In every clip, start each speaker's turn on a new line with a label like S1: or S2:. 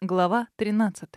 S1: Глава 13.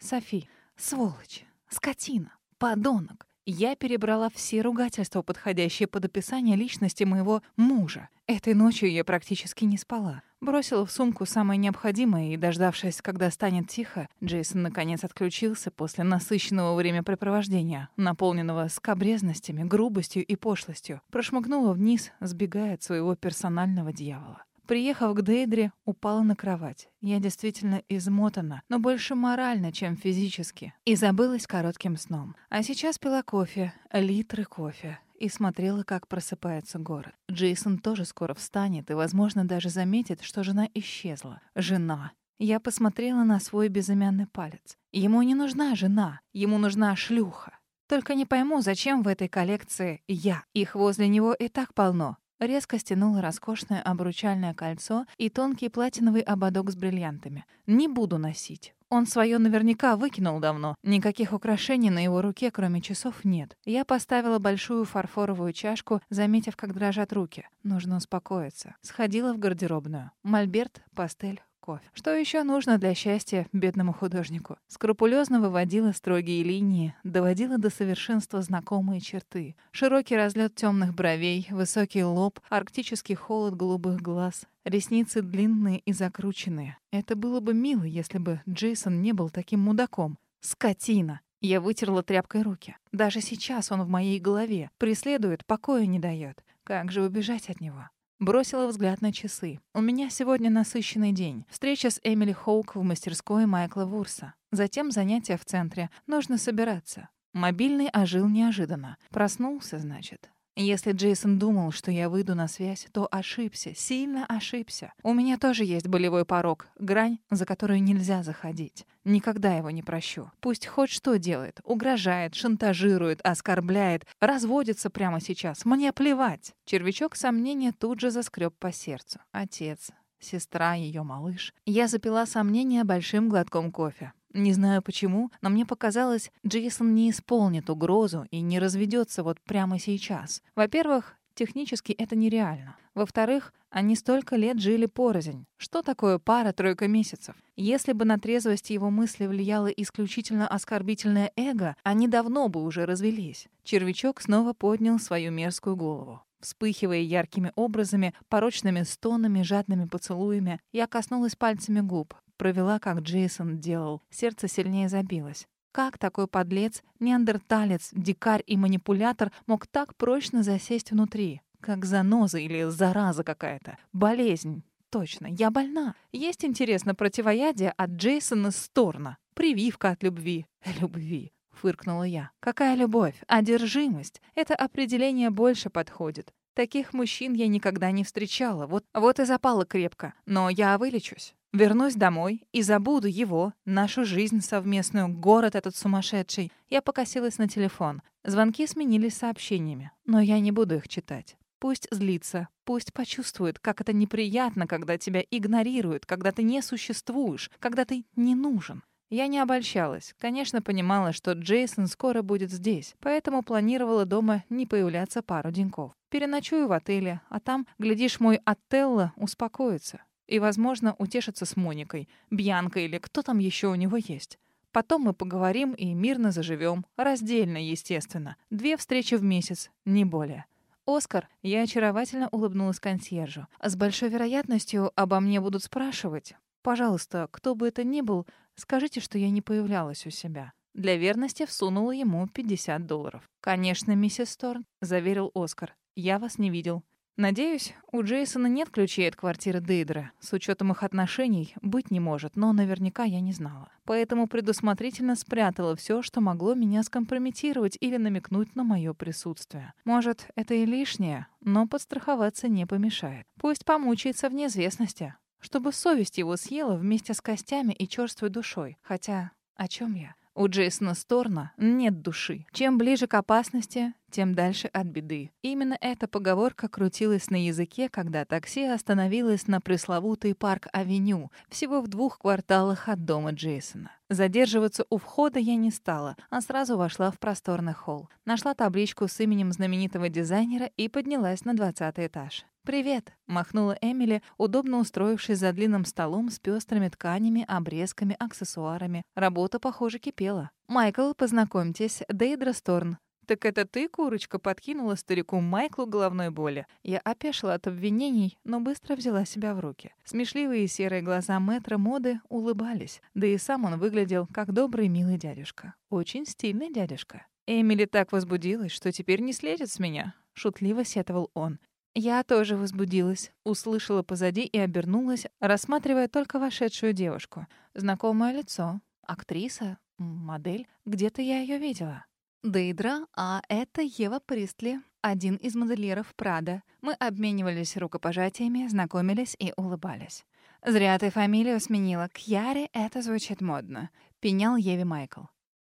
S1: Софи. Сволочь. Скотина. Подонок. Я перебрала все ругательства, подходящие под описание личности моего мужа. Этой ночью я практически не спала. Бросила в сумку самое необходимое и, дождавшись, когда станет тихо, Джейсон наконец отключился после насыщенного времяпрепровождения, наполненного скобрезностями, грубостью и пошлостью, прошмыгнула вниз, сбегая от своего персонального дьявола. Приехав к Дейдре, упала на кровать. Я действительно измотана, но больше морально, чем физически. И забылась коротким сном. А сейчас пила кофе, литры кофе. И смотрела, как просыпается город. Джейсон тоже скоро встанет и, возможно, даже заметит, что жена исчезла. Жена. Я посмотрела на свой безымянный палец. Ему не нужна жена, ему нужна шлюха. Только не пойму, зачем в этой коллекции я. Их возле него и так полно. Резко стянула роскошное обручальное кольцо и тонкий платиновый ободок с бриллиантами. Не буду носить. Он свое наверняка выкинул давно. Никаких украшений на его руке, кроме часов, нет. Я поставила большую фарфоровую чашку, заметив, как дрожат руки. Нужно успокоиться. Сходила в гардеробную. Мольберт, пастель, кофе. Что еще нужно для счастья бедному художнику? Скрупулезно выводила строгие линии, доводила до совершенства знакомые черты. Широкий разлет темных бровей, высокий лоб, арктический холод голубых глаз, ресницы длинные и закрученные. Это было бы мило, если бы Джейсон не был таким мудаком. Скотина! Я вытерла тряпкой руки. Даже сейчас он в моей голове. Преследует, покоя не дает. Как же убежать от него? Бросила взгляд на часы. У меня сегодня насыщенный день. Встреча с Эмили Хоук в мастерской Майкла Вурса. Затем занятия в центре. Нужно собираться. Мобильный ожил неожиданно. Проснулся, значит. Если Джейсон думал, что я выйду на связь, то ошибся, сильно ошибся. У меня тоже есть болевой порог, грань, за которую нельзя заходить. Никогда его не прощу. Пусть хоть что делает, угрожает, шантажирует, оскорбляет, разводится прямо сейчас. Мне плевать. Червячок сомнения тут же заскреб по сердцу. Отец, сестра, ее малыш. Я запила сомнения большим глотком кофе. Не знаю почему, но мне показалось, Джейсон не исполнит угрозу и не разведется вот прямо сейчас. Во-первых, технически это нереально. Во-вторых, они столько лет жили порознь. Что такое пара-тройка месяцев? Если бы на трезвость его мысли влияло исключительно оскорбительное эго, они давно бы уже развелись. Червячок снова поднял свою мерзкую голову. Вспыхивая яркими образами, порочными стонами, жадными поцелуями, я коснулась пальцами губ, провела, как Джейсон делал. Сердце сильнее забилось. Как такой подлец, неандерталец, дикарь и манипулятор мог так прочно засесть внутри? Как заноза или зараза какая-то. Болезнь. Точно, я больна. Есть, интересно, противоядие от Джейсона Сторна. Прививка от любви. Любви. Фыркнула я. Какая любовь? Одержимость. Это определение больше подходит. Таких мужчин я никогда не встречала. Вот, вот и запала крепко. Но я вылечусь. Вернусь домой и забуду его, нашу жизнь совместную, город этот сумасшедший. Я покосилась на телефон. Звонки сменились сообщениями, но я не буду их читать. Пусть злится, пусть почувствует, как это неприятно, когда тебя игнорируют, когда ты не существуешь, когда ты не нужен. Я не обольщалась. Конечно, понимала, что Джейсон скоро будет здесь, поэтому планировала дома не появляться пару деньков. Переночую в отеле, а там, глядишь, мой Отелло успокоится. И, возможно, утешиться с Моникой, Бьянкой или кто там еще у него есть. Потом мы поговорим и мирно заживем. Раздельно, естественно. Две встречи в месяц, не более. «Оскар», я очаровательно улыбнулась консьержу. «С большой вероятностью обо мне будут спрашивать. Пожалуйста, кто бы это ни был, скажите, что я не появлялась у себя». Для верности всунула ему 50 долларов. «Конечно, миссис Сторн», — заверил Оскар. «Я вас не видел. Надеюсь, у Джейсона нет ключей от квартиры Дейдера. С учетом их отношений быть не может, но наверняка я не знала. Поэтому предусмотрительно спрятала все, что могло меня скомпрометировать или намекнуть на мое присутствие. Может, это и лишнее, но подстраховаться не помешает. Пусть помучается в неизвестности, чтобы совесть его съела вместе с костями и черствой душой. Хотя, о чем я? У Джейсона Сторна нет души. Чем ближе к опасности, тем дальше от беды. Именно эта поговорка крутилась на языке, когда такси остановилось на пресловутый парк-авеню, всего в двух кварталах от дома Джейсона. Задерживаться у входа я не стала, а сразу вошла в просторный холл. Нашла табличку с именем знаменитого дизайнера и поднялась на двадцатый этаж. «Привет», — махнула Эмили, удобно устроившись за длинным столом с пестрыми тканями, обрезками, аксессуарами. Работа, похоже, кипела. «Майкл, познакомьтесь, Дейдра Сторн, «Так это ты, курочка, подкинула старику Майклу головной боли?» Я опешила от обвинений, но быстро взяла себя в руки. Смешливые серые глаза мэтра моды улыбались, да и сам он выглядел как добрый милый дядюшка. Очень стильный дядюшка. Эмили так возбудилась, что теперь не слезет с меня. Шутливо сетовал он. Я тоже возбудилась, услышала позади и обернулась, рассматривая только вошедшую девушку. Знакомое лицо, актриса, модель, где-то я ее видела. Дейдра, а это Ева Пристли, один из модельеров Прада. Мы обменивались рукопожатиями, знакомились и улыбались. «Зря ты фамилию сменила. К Яре это звучит модно», — пенял Еве Майкл.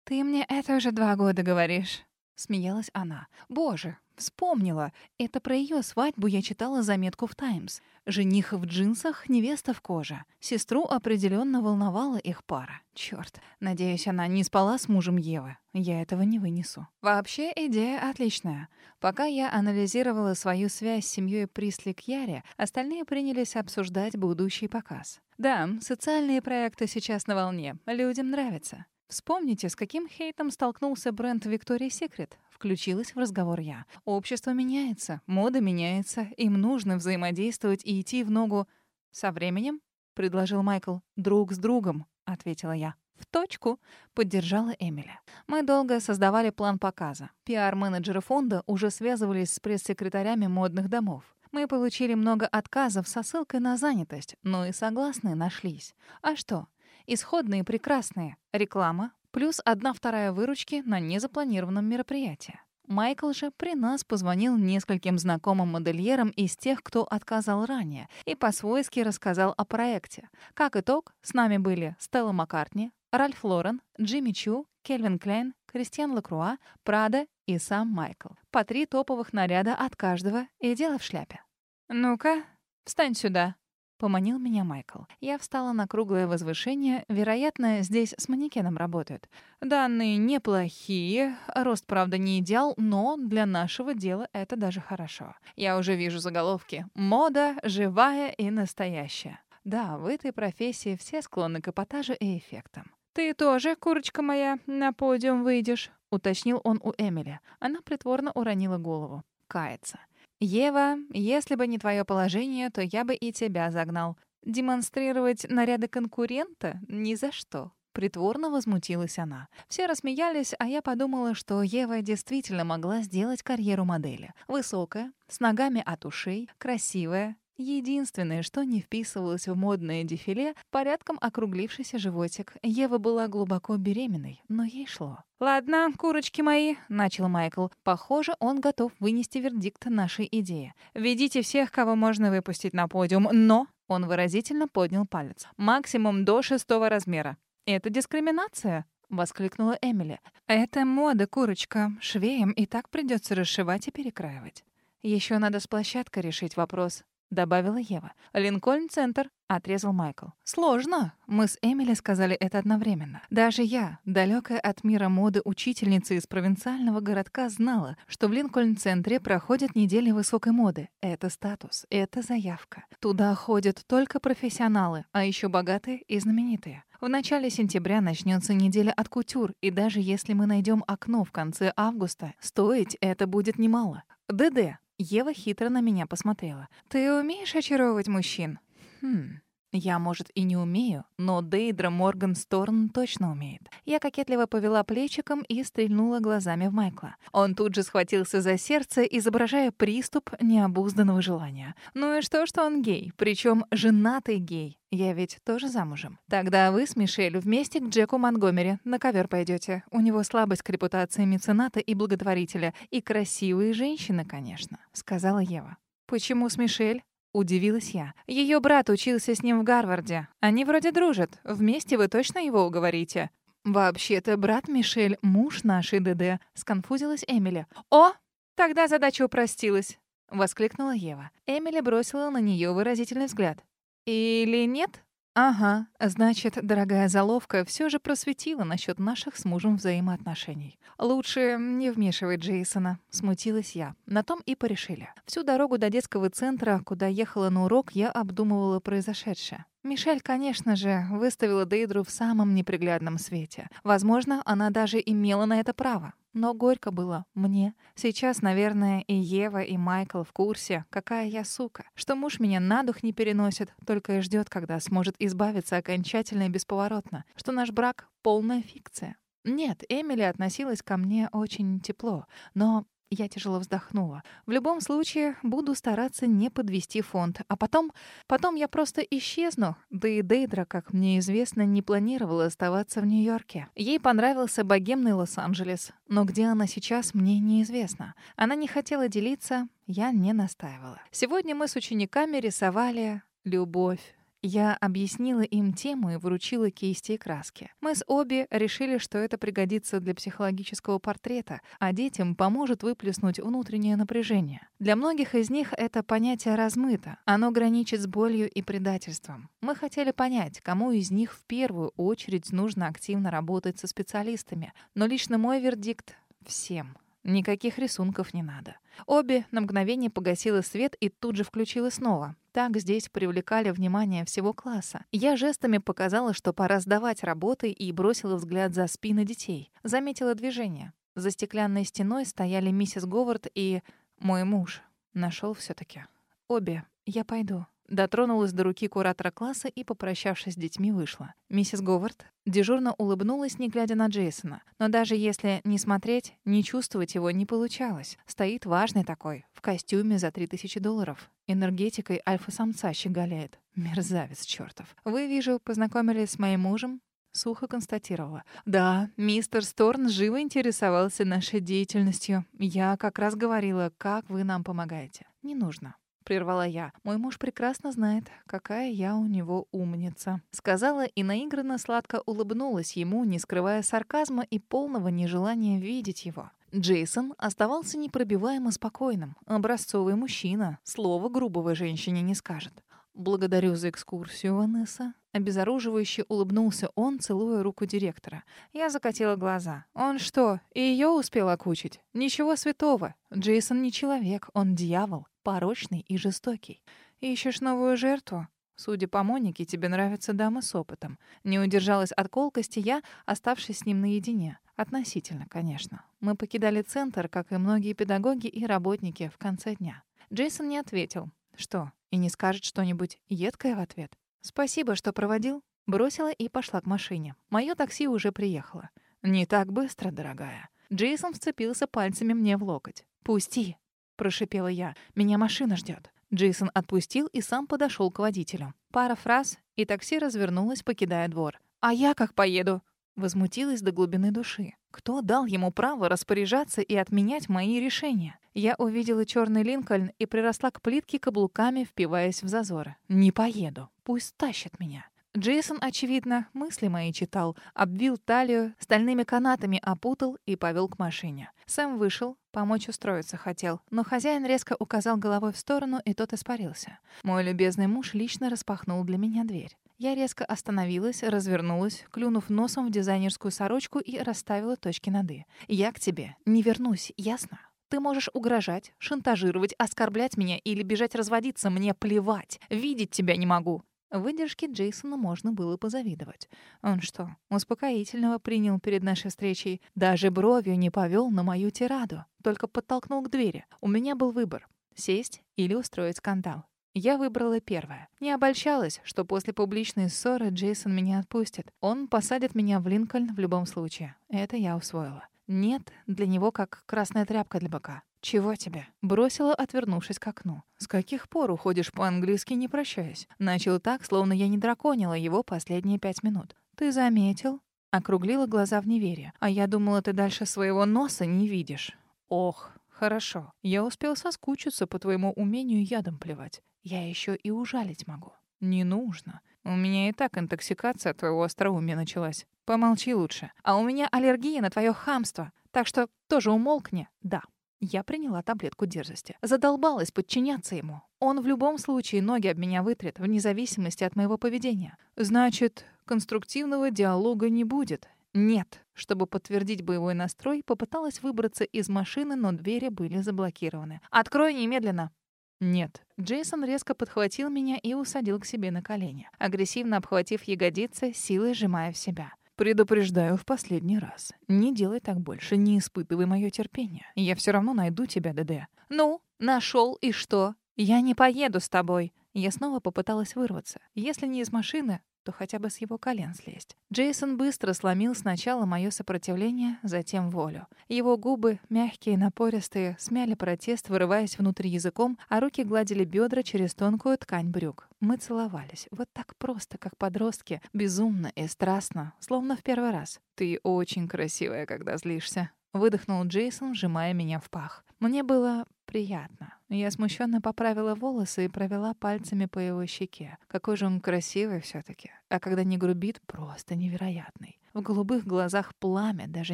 S1: «Ты мне это уже два года говоришь», — смеялась она. «Боже, Вспомнила. Это про ее свадьбу я читала заметку в «Таймс». Жених в джинсах, невеста в коже. Сестру определенно волновала их пара. Черт, надеюсь, она не спала с мужем Евы. Я этого не вынесу. Вообще, идея отличная. Пока я анализировала свою связь с семьей Присли к Яре, остальные принялись обсуждать будущий показ. Да, социальные проекты сейчас на волне. Людям нравится. Вспомните, с каким хейтом столкнулся бренд Victoria's Secret. Включилась в разговор я. Общество меняется, мода меняется, им нужно взаимодействовать и идти в ногу. Со временем, предложил Майкл. Друг с другом, ответила я. В точку, поддержала Эмили. Мы долго создавали план показа. Пиар-менеджеры фонда уже связывались с пресс-секретарями модных домов. Мы получили много отказов со ссылкой на занятость, но и согласные нашлись. А что? Исходные прекрасные. Реклама плюс одна вторая выручки на незапланированном мероприятии. Майкл же при нас позвонил нескольким знакомым модельерам из тех, кто отказал ранее, и по-свойски рассказал о проекте. Как итог, с нами были Стелла Маккартни, Ральф Лорен, Джимми Чу, Кельвин Клейн, Кристиан Лакруа, Прада и сам Майкл. По три топовых наряда от каждого и дело в шляпе. «Ну-ка, встань сюда», Поманил меня Майкл. Я встала на круглое возвышение. Вероятно, здесь с манекеном работают. Данные неплохие. Рост, правда, не идеал, но для нашего дела это даже хорошо. Я уже вижу заголовки. Мода живая и настоящая. Да, в этой профессии все склонны к эпатажу и эффектам. «Ты тоже, курочка моя, на подиум выйдешь», — уточнил он у Эмили. Она притворно уронила голову. Кается. «Ева, если бы не твое положение, то я бы и тебя загнал. Демонстрировать наряды конкурента? Ни за что». Притворно возмутилась она. Все рассмеялись, а я подумала, что Ева действительно могла сделать карьеру модели. Высокая, с ногами от ушей, красивая, Единственное, что не вписывалось в модное дефиле, порядком округлившийся животик. Ева была глубоко беременной, но ей шло. «Ладно, курочки мои», — начал Майкл. «Похоже, он готов вынести вердикт нашей идеи. Ведите всех, кого можно выпустить на подиум, но...» Он выразительно поднял палец. «Максимум до шестого размера. Это дискриминация?» — воскликнула Эмили. «Это мода, курочка. Швеям и так придется расшивать и перекраивать. Еще надо с площадкой решить вопрос. — добавила Ева. «Линкольн-центр», — отрезал Майкл. «Сложно». Мы с Эмили сказали это одновременно. Даже я, далекая от мира моды учительница из провинциального городка, знала, что в Линкольн-центре проходят недели высокой моды. Это статус, это заявка. Туда ходят только профессионалы, а еще богатые и знаменитые. В начале сентября начнется неделя от кутюр, и даже если мы найдем окно в конце августа, стоить это будет немало. ДД Ева хитро на меня посмотрела. «Ты умеешь очаровывать мужчин?» «Хм...» Я, может, и не умею, но Дейдра Морган Сторн точно умеет. Я кокетливо повела плечиком и стрельнула глазами в Майкла. Он тут же схватился за сердце, изображая приступ необузданного желания. Ну и что, что он гей, причем женатый гей. Я ведь тоже замужем. Тогда вы с Мишель вместе к Джеку Монгомери на ковер пойдете. У него слабость к репутации мецената и благотворителя. И красивые женщины, конечно, сказала Ева. Почему с Мишель? Удивилась я. Ее брат учился с ним в Гарварде. Они вроде дружат. Вместе вы точно его уговорите? Вообще-то брат Мишель — муж нашей ДД. Сконфузилась Эмили. О, тогда задача упростилась. Воскликнула Ева. Эмили бросила на нее выразительный взгляд. Или нет? Ага, значит, дорогая заловка все же просветила насчет наших с мужем взаимоотношений. Лучше не вмешивать Джейсона, смутилась я. На том и порешили. Всю дорогу до детского центра, куда ехала на урок, я обдумывала произошедшее. Мишель, конечно же, выставила Дейдру в самом неприглядном свете. Возможно, она даже имела на это право. Но горько было мне. Сейчас, наверное, и Ева, и Майкл в курсе, какая я сука. Что муж меня на дух не переносит, только и ждет, когда сможет избавиться окончательно и бесповоротно. Что наш брак — полная фикция. Нет, Эмили относилась ко мне очень тепло, но я тяжело вздохнула. В любом случае, буду стараться не подвести фонд. А потом... Потом я просто исчезну. Да и Дейдра, как мне известно, не планировала оставаться в Нью-Йорке. Ей понравился богемный Лос-Анджелес. Но где она сейчас, мне неизвестно. Она не хотела делиться, я не настаивала. Сегодня мы с учениками рисовали любовь. Я объяснила им тему и вручила кисти и краски. Мы с Оби решили, что это пригодится для психологического портрета, а детям поможет выплеснуть внутреннее напряжение. Для многих из них это понятие размыто. Оно граничит с болью и предательством. Мы хотели понять, кому из них в первую очередь нужно активно работать со специалистами. Но лично мой вердикт — всем. Никаких рисунков не надо. Обе на мгновение погасила свет и тут же включила снова. Так здесь привлекали внимание всего класса. Я жестами показала, что пора сдавать работы и бросила взгляд за спины детей. Заметила движение. За стеклянной стеной стояли миссис Говард и мой муж. Нашел все таки Обе, я пойду. Дотронулась до руки куратора класса и, попрощавшись с детьми, вышла. Миссис Говард дежурно улыбнулась, не глядя на Джейсона. Но даже если не смотреть, не чувствовать его не получалось. Стоит важный такой, в костюме за 3000 долларов. Энергетикой альфа-самца щеголяет. Мерзавец чертов. Вы, вижу, познакомились с моим мужем? Сухо констатировала. «Да, мистер Сторн живо интересовался нашей деятельностью. Я как раз говорила, как вы нам помогаете. Не нужно прервала я. Мой муж прекрасно знает, какая я у него умница, сказала и наигранно сладко улыбнулась ему, не скрывая сарказма и полного нежелания видеть его. Джейсон оставался непробиваемо спокойным, образцовый мужчина, слова грубого женщине не скажет. «Благодарю за экскурсию, Ванесса». Обезоруживающе улыбнулся он, целуя руку директора. Я закатила глаза. Он что, и ее успел окучить? Ничего святого. Джейсон не человек, он дьявол порочный и жестокий. Ищешь новую жертву? Судя по Монике, тебе нравятся дамы с опытом. Не удержалась от колкости я, оставшись с ним наедине. Относительно, конечно. Мы покидали центр, как и многие педагоги и работники, в конце дня. Джейсон не ответил. Что, и не скажет что-нибудь едкое в ответ? «Спасибо, что проводил». Бросила и пошла к машине. Мое такси уже приехало. «Не так быстро, дорогая». Джейсон вцепился пальцами мне в локоть. «Пусти!» прошипела я. «Меня машина ждет». Джейсон отпустил и сам подошел к водителю. Пара фраз, и такси развернулось, покидая двор. «А я как поеду?» Возмутилась до глубины души. Кто дал ему право распоряжаться и отменять мои решения? Я увидела черный Линкольн и приросла к плитке каблуками, впиваясь в зазоры. «Не поеду. Пусть тащат меня». Джейсон, очевидно, мысли мои читал, обвил талию, стальными канатами опутал и повел к машине. Сэм вышел, помочь устроиться хотел, но хозяин резко указал головой в сторону, и тот испарился. Мой любезный муж лично распахнул для меня дверь. Я резко остановилась, развернулась, клюнув носом в дизайнерскую сорочку и расставила точки над «и». «Я к тебе не вернусь, ясно?» Ты можешь угрожать, шантажировать, оскорблять меня или бежать разводиться, мне плевать. Видеть тебя не могу. Выдержке Джейсона можно было позавидовать. Он что, успокоительного принял перед нашей встречей? Даже бровью не повел на мою тираду, только подтолкнул к двери. У меня был выбор — сесть или устроить скандал. Я выбрала первое. Не обольщалась, что после публичной ссоры Джейсон меня отпустит. Он посадит меня в Линкольн в любом случае. Это я усвоила. Нет для него как красная тряпка для быка. «Чего тебе?» Бросила, отвернувшись к окну. «С каких пор уходишь по-английски, не прощаясь?» Начал так, словно я не драконила его последние пять минут. «Ты заметил?» Округлила глаза в неверие. «А я думала, ты дальше своего носа не видишь». «Ох, хорошо. Я успел соскучиться по твоему умению ядом плевать. Я еще и ужалить могу». «Не нужно. У меня и так интоксикация от твоего остроумия началась. Помолчи лучше. А у меня аллергия на твое хамство. Так что тоже умолкни. Да, Я приняла таблетку дерзости. Задолбалась подчиняться ему. Он в любом случае ноги об меня вытрет, вне зависимости от моего поведения. Значит, конструктивного диалога не будет. Нет. Чтобы подтвердить боевой настрой, попыталась выбраться из машины, но двери были заблокированы. «Открой немедленно!» Нет. Джейсон резко подхватил меня и усадил к себе на колени, агрессивно обхватив ягодицы, силой сжимая в себя. Предупреждаю в последний раз. Не делай так больше, не испытывай мое терпение. Я все равно найду тебя, ДД. Ну, нашел и что? Я не поеду с тобой. Я снова попыталась вырваться. Если не из машины, то хотя бы с его колен слезть. Джейсон быстро сломил сначала мое сопротивление, затем волю. Его губы, мягкие, напористые, смяли протест, вырываясь внутрь языком, а руки гладили бедра через тонкую ткань брюк. Мы целовались. Вот так просто, как подростки. Безумно и страстно, словно в первый раз. «Ты очень красивая, когда злишься», — выдохнул Джейсон, сжимая меня в пах. Мне было приятно. Я смущенно поправила волосы и провела пальцами по его щеке. Какой же он красивый все таки А когда не грубит, просто невероятный. В голубых глазах пламя, даже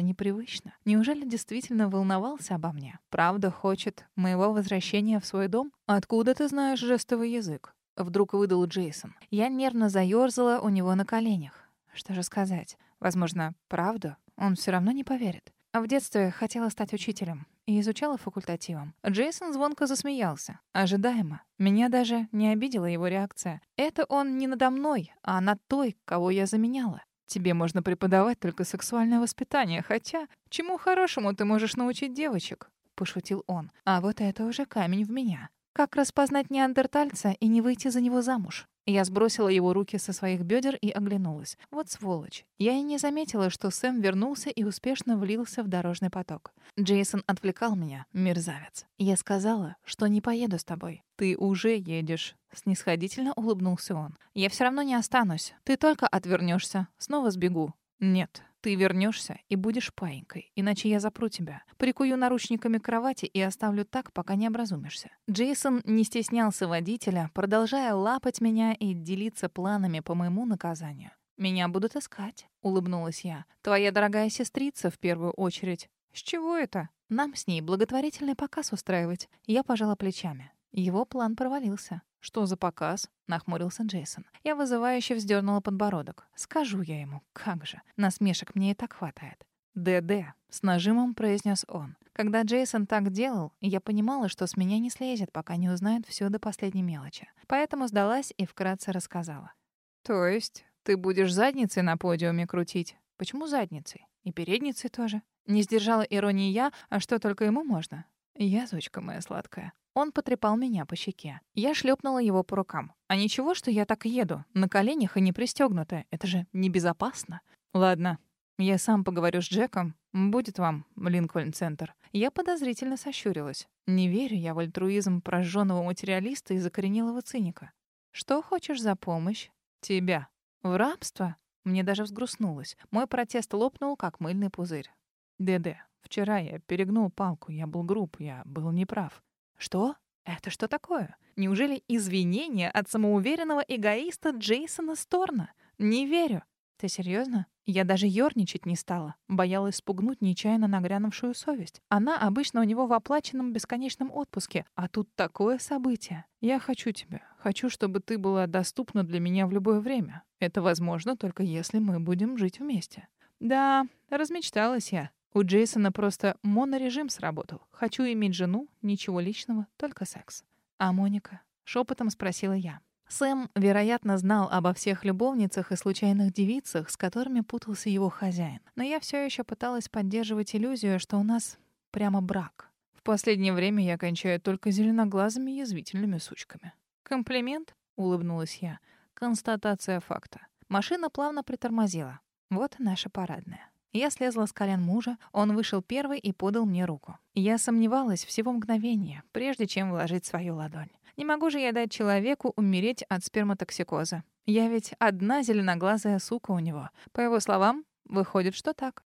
S1: непривычно. Неужели действительно волновался обо мне? Правда хочет моего возвращения в свой дом? Откуда ты знаешь жестовый язык? Вдруг выдал Джейсон. Я нервно заёрзала у него на коленях. Что же сказать? Возможно, правду? Он все равно не поверит. А в детстве хотела стать учителем и изучала факультативом. Джейсон звонко засмеялся. Ожидаемо. Меня даже не обидела его реакция. Это он не надо мной, а над той, кого я заменяла. Тебе можно преподавать только сексуальное воспитание, хотя чему хорошему ты можешь научить девочек? пошутил он. А вот это уже камень в меня. Как распознать неандертальца и не выйти за него замуж? Я сбросила его руки со своих бедер и оглянулась. Вот сволочь. Я и не заметила, что Сэм вернулся и успешно влился в дорожный поток. Джейсон отвлекал меня, мерзавец. Я сказала, что не поеду с тобой. Ты уже едешь. Снисходительно улыбнулся он. Я все равно не останусь. Ты только отвернешься. Снова сбегу. Нет, ты вернешься и будешь паинькой, иначе я запру тебя. Прикую наручниками к кровати и оставлю так, пока не образумишься. Джейсон не стеснялся водителя, продолжая лапать меня и делиться планами по моему наказанию. «Меня будут искать», — улыбнулась я. «Твоя дорогая сестрица в первую очередь». «С чего это?» «Нам с ней благотворительный показ устраивать». Я пожала плечами. Его план провалился. «Что за показ?» — нахмурился Джейсон. Я вызывающе вздернула подбородок. «Скажу я ему, как же. Насмешек мне и так хватает». «ДД», — с нажимом произнес он. Когда Джейсон так делал, я понимала, что с меня не слезет, пока не узнает все до последней мелочи. Поэтому сдалась и вкратце рассказала. «То есть ты будешь задницей на подиуме крутить?» «Почему задницей? И передницей тоже?» Не сдержала иронии я, а что только ему можно? Язочка моя сладкая. Он потрепал меня по щеке. Я шлепнула его по рукам. А ничего, что я так еду, на коленях и не пристегнутая. Это же небезопасно. Ладно, я сам поговорю с Джеком. Будет вам, Линкольн-центр. Я подозрительно сощурилась. Не верю я в альтруизм прожженного материалиста и закоренелого циника. Что хочешь за помощь? Тебя. В рабство? Мне даже взгрустнулось. Мой протест лопнул, как мыльный пузырь. ДД, вчера я перегнул палку, я был груб, я был неправ. Что? Это что такое? Неужели извинения от самоуверенного эгоиста Джейсона Сторна? Не верю. Ты серьезно? Я даже ёрничать не стала. Боялась спугнуть нечаянно нагрянувшую совесть. Она обычно у него в оплаченном бесконечном отпуске, а тут такое событие. Я хочу тебя. Хочу, чтобы ты была доступна для меня в любое время. Это возможно только если мы будем жить вместе. Да, размечталась я. У Джейсона просто монорежим сработал. Хочу иметь жену, ничего личного, только секс. А Моника? Шепотом спросила я. Сэм, вероятно, знал обо всех любовницах и случайных девицах, с которыми путался его хозяин. Но я все еще пыталась поддерживать иллюзию, что у нас прямо брак. В последнее время я кончаю только зеленоглазыми язвительными сучками. «Комплимент?» — улыбнулась я. «Констатация факта». Машина плавно притормозила. Вот наша парадная. Я слезла с колен мужа, он вышел первый и подал мне руку. Я сомневалась всего мгновения, прежде чем вложить свою ладонь. Не могу же я дать человеку умереть от сперматоксикоза. Я ведь одна зеленоглазая сука у него. По его словам, выходит, что так.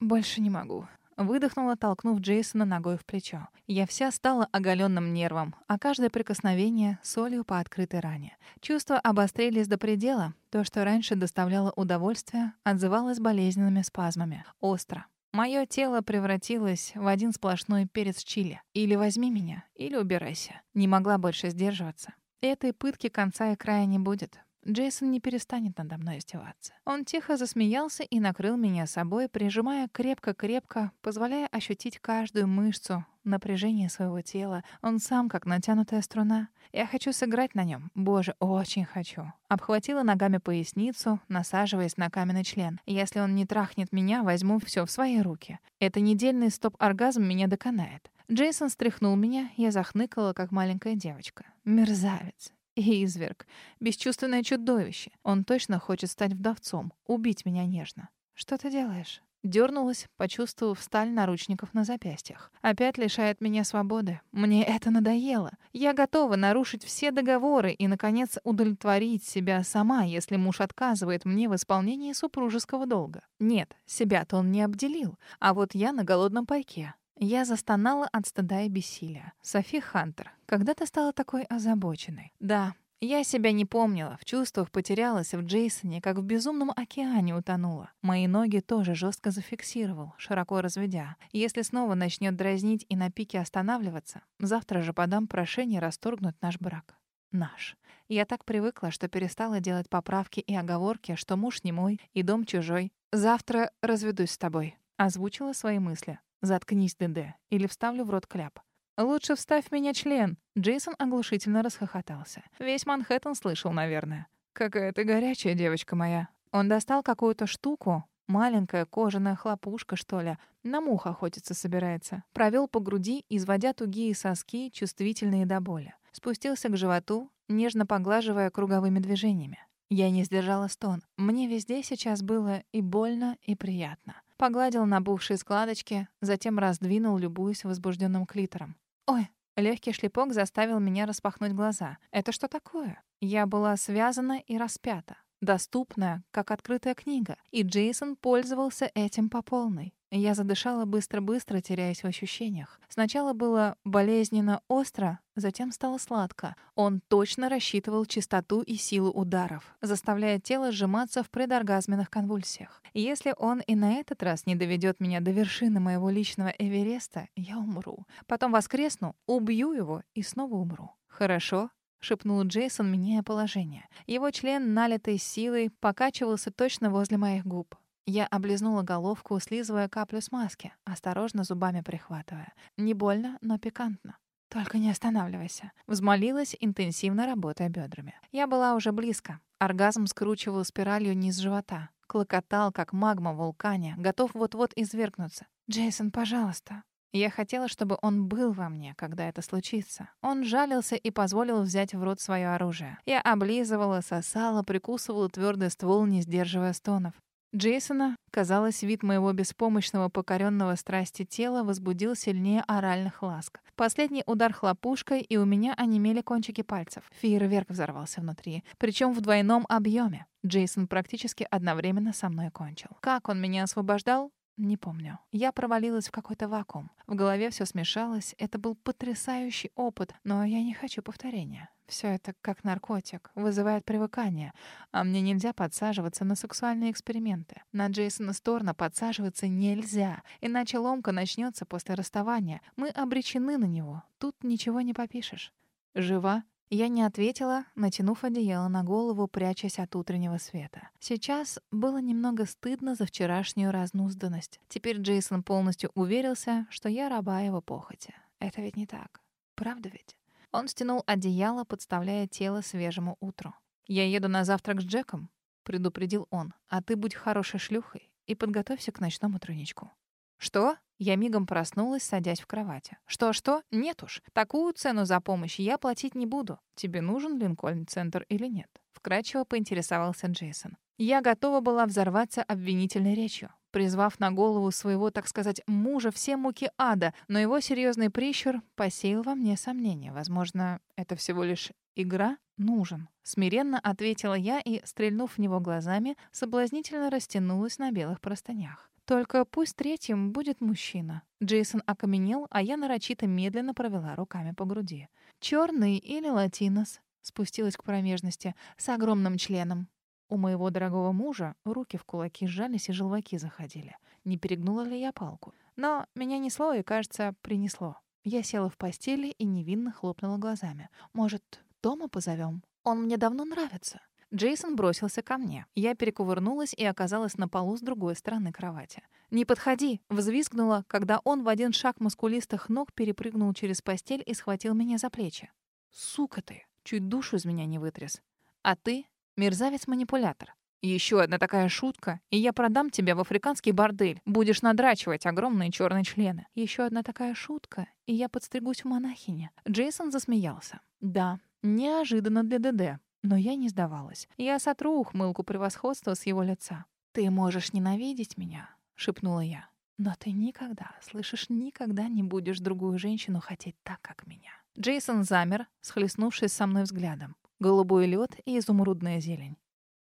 S1: Больше не могу. Выдохнула, толкнув Джейсона ногой в плечо. Я вся стала оголенным нервом, а каждое прикосновение — солью по открытой ране. Чувства обострились до предела. То, что раньше доставляло удовольствие, отзывалось болезненными спазмами. Остро. Мое тело превратилось в один сплошной перец чили. Или возьми меня, или убирайся. Не могла больше сдерживаться. Этой пытки конца и края не будет. Джейсон не перестанет надо мной издеваться. Он тихо засмеялся и накрыл меня собой, прижимая крепко-крепко, позволяя ощутить каждую мышцу, напряжение своего тела. Он сам как натянутая струна. Я хочу сыграть на нем. Боже, очень хочу. Обхватила ногами поясницу, насаживаясь на каменный член. Если он не трахнет меня, возьму все в свои руки. Это недельный стоп-оргазм меня доконает. Джейсон стряхнул меня, я захныкала, как маленькая девочка. Мерзавец. Изверг. Бесчувственное чудовище. Он точно хочет стать вдовцом. Убить меня нежно. Что ты делаешь? Дёрнулась, почувствовав сталь наручников на запястьях. Опять лишает меня свободы. Мне это надоело. Я готова нарушить все договоры и, наконец, удовлетворить себя сама, если муж отказывает мне в исполнении супружеского долга. Нет, себя-то он не обделил. А вот я на голодном пайке. Я застонала от стыда и бессилия. Софи Хантер, когда ты стала такой озабоченной? Да, я себя не помнила, в чувствах потерялась в Джейсоне, как в безумном океане утонула. Мои ноги тоже жестко зафиксировал, широко разведя. Если снова начнет дразнить и на пике останавливаться, завтра же подам прошение расторгнуть наш брак. Наш. Я так привыкла, что перестала делать поправки и оговорки, что муж не мой и дом чужой. Завтра разведусь с тобой. Озвучила свои мысли. Заткнись, ДД, или вставлю в рот кляп. Лучше вставь меня член. Джейсон оглушительно расхохотался. Весь Манхэттен слышал, наверное. Какая ты горячая, девочка моя. Он достал какую-то штуку, маленькая кожаная хлопушка, что ли. На мух охотиться собирается. Провел по груди, изводя тугие соски, чувствительные до боли. Спустился к животу, нежно поглаживая круговыми движениями. Я не сдержала стон. Мне везде сейчас было и больно, и приятно. Погладил набухшие складочки, затем раздвинул, любуясь возбужденным клитором. «Ой!» Легкий шлепок заставил меня распахнуть глаза. «Это что такое?» Я была связана и распята доступная, как открытая книга, и Джейсон пользовался этим по полной. Я задышала быстро-быстро, теряясь в ощущениях. Сначала было болезненно остро, затем стало сладко. Он точно рассчитывал частоту и силу ударов, заставляя тело сжиматься в предоргазменных конвульсиях. Если он и на этот раз не доведет меня до вершины моего личного Эвереста, я умру. Потом воскресну, убью его и снова умру. Хорошо, шепнул Джейсон, меняя положение. Его член, налитый силой, покачивался точно возле моих губ. Я облизнула головку, слизывая каплю смазки, осторожно зубами прихватывая. Не больно, но пикантно. «Только не останавливайся», — взмолилась, интенсивно работая бедрами. Я была уже близко. Оргазм скручивал спиралью низ живота. Клокотал, как магма в вулкане, готов вот-вот извергнуться. «Джейсон, пожалуйста», я хотела, чтобы он был во мне, когда это случится. Он жалился и позволил взять в рот свое оружие. Я облизывала, сосала, прикусывала твердый ствол, не сдерживая стонов. Джейсона, казалось, вид моего беспомощного, покоренного страсти тела возбудил сильнее оральных ласк. Последний удар хлопушкой, и у меня онемели кончики пальцев. Фейерверк взорвался внутри, причем в двойном объеме. Джейсон практически одновременно со мной кончил. Как он меня освобождал? Не помню. Я провалилась в какой-то вакуум. В голове все смешалось. Это был потрясающий опыт, но я не хочу повторения. Все это как наркотик, вызывает привыкание, а мне нельзя подсаживаться на сексуальные эксперименты. На Джейсона Сторна подсаживаться нельзя, иначе ломка начнется после расставания. Мы обречены на него. Тут ничего не попишешь. Жива? Я не ответила, натянув одеяло на голову, прячась от утреннего света. Сейчас было немного стыдно за вчерашнюю разнузданность. Теперь Джейсон полностью уверился, что я раба его похоти. Это ведь не так. Правда ведь? Он стянул одеяло, подставляя тело свежему утру. «Я еду на завтрак с Джеком», — предупредил он. «А ты будь хорошей шлюхой и подготовься к ночному тройничку». «Что?» Я мигом проснулась, садясь в кровати. «Что-что? Нет уж. Такую цену за помощь я платить не буду. Тебе нужен Линкольн-центр или нет?» Вкратчиво поинтересовался Джейсон. Я готова была взорваться обвинительной речью, призвав на голову своего, так сказать, мужа все муки ада, но его серьезный прищур посеял во мне сомнения. Возможно, это всего лишь игра? Нужен. Смиренно ответила я и, стрельнув в него глазами, соблазнительно растянулась на белых простынях. Только пусть третьим будет мужчина. Джейсон окаменел, а я нарочито медленно провела руками по груди. Черный или латинос? Спустилась к промежности. С огромным членом. У моего дорогого мужа руки в кулаки сжались и желваки заходили. Не перегнула ли я палку? Но меня несло и, кажется, принесло. Я села в постели и невинно хлопнула глазами. «Может, Тома позовем? Он мне давно нравится». Джейсон бросился ко мне. Я перекувырнулась и оказалась на полу с другой стороны кровати. «Не подходи!» — взвизгнула, когда он в один шаг мускулистых ног перепрыгнул через постель и схватил меня за плечи. «Сука ты! Чуть душу из меня не вытряс. А ты — мерзавец-манипулятор. Еще одна такая шутка, и я продам тебя в африканский бордель. Будешь надрачивать огромные черные члены. Еще одна такая шутка, и я подстригусь в монахине. Джейсон засмеялся. Да, неожиданно для ДД, но я не сдавалась. Я сотру ухмылку превосходства с его лица. Ты можешь ненавидеть меня, шепнула я. Но ты никогда, слышишь, никогда не будешь другую женщину хотеть так, как меня. Джейсон замер, схлестнувшись со мной взглядом. Голубой лед и изумрудная зелень.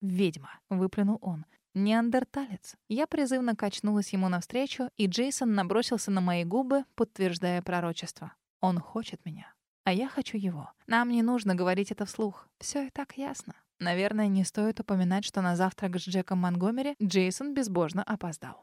S1: «Ведьма», — выплюнул он. «Неандерталец». Я призывно качнулась ему навстречу, и Джейсон набросился на мои губы, подтверждая пророчество. «Он хочет меня, а я хочу его. Нам не нужно говорить это вслух. Все и так ясно». Наверное, не стоит упоминать, что на завтрак с Джеком Монгомери Джейсон безбожно опоздал.